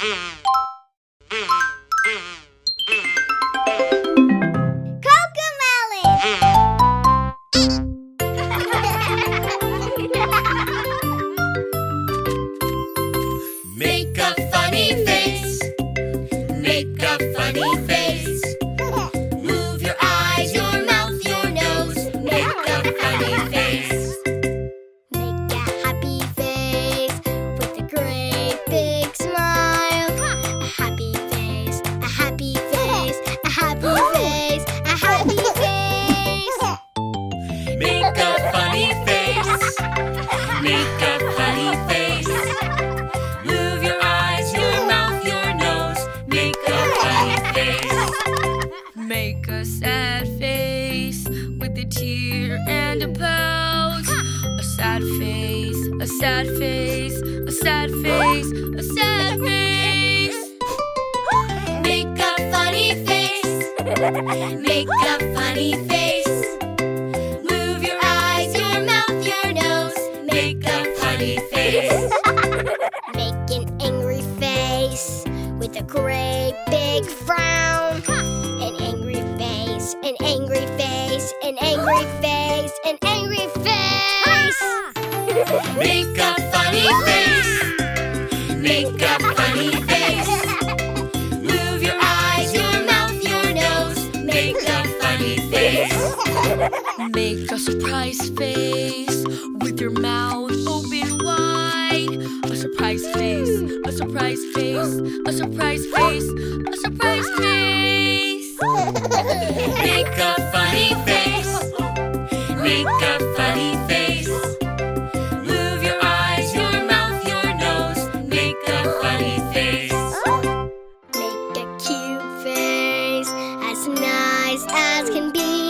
Make a funny face. Make a funny face. Make a funny face. Move your eyes, your mouth, your nose. Make a funny face. Make a sad face with a tear and a pout. A sad face, a sad face, a sad face, a sad face. Make a funny face. Make a funny face. Funny face. Make an angry face with a great big frown. An angry face, an angry face, an angry face, an angry face. Make a funny face. Make a funny face. Move your eyes, your mouth, your nose. Make a funny face. Make a surprise face with your mouth surprise face, a surprise face, a surprise face, a surprise face. Make a funny face. Make a funny face. Move your eyes, your mouth, your nose. Make a funny face. Make a cute face, as nice as can be.